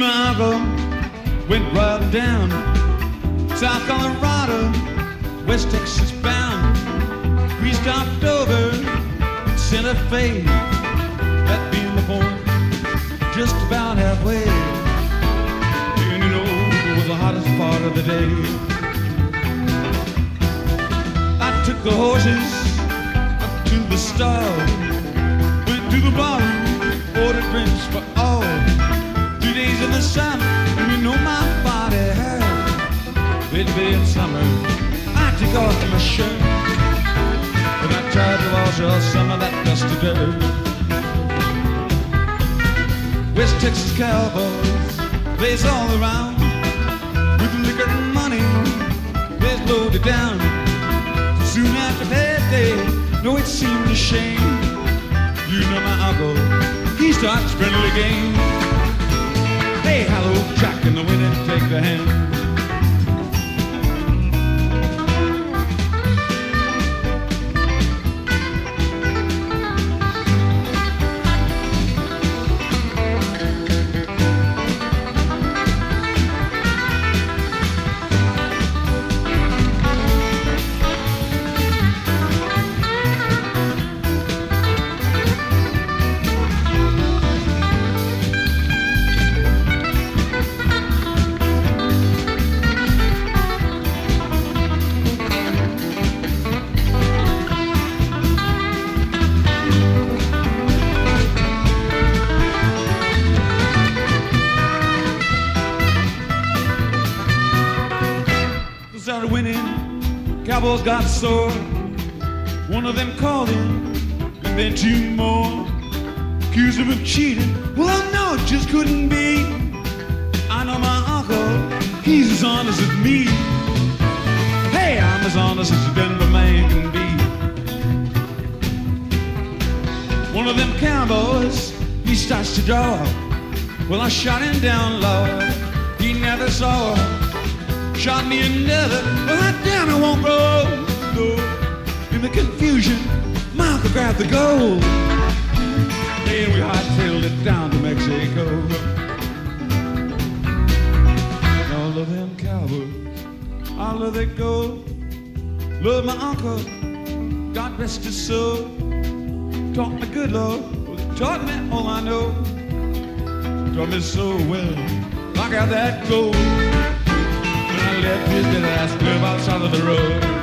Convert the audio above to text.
my went right down South Colorado, West Texas bound. We stopped over Santa Fe, that being the point, just about halfway. And you know, it was the hottest part of the day. I took the horses up to the stall, went to the bar, ordered drinks for Be in summer, I take off my shirt, and I tried to wash off some of that dusty dirt. West Texas cowboys, place all around, with liquor and money, they's loaded down. Soon after payday, no, it seemed a shame. You know my uncle, he starts friendly game. Hey, hello, Jack, and the winner take the hand. Winning. Cowboys got sore. One of them called him, and then two more accused him of cheating. Well, I know it just couldn't be. I know my uncle, he's as honest as me. Hey, I'm as honest as a Denver man can be. One of them cowboys, he starts to draw. Well, I shot him down, Lord. He never saw. Shot me another. Well, that damn it won't grow. No. In the confusion, my uncle grabbed the gold. And we hightailed it down to Mexico. And all of them cowboys, all of their gold. Love my uncle, God rest his soul. Taught me good, Lord. Taught me all I know. Taught me so well. I got that gold. Left his dead ass live outside of the road.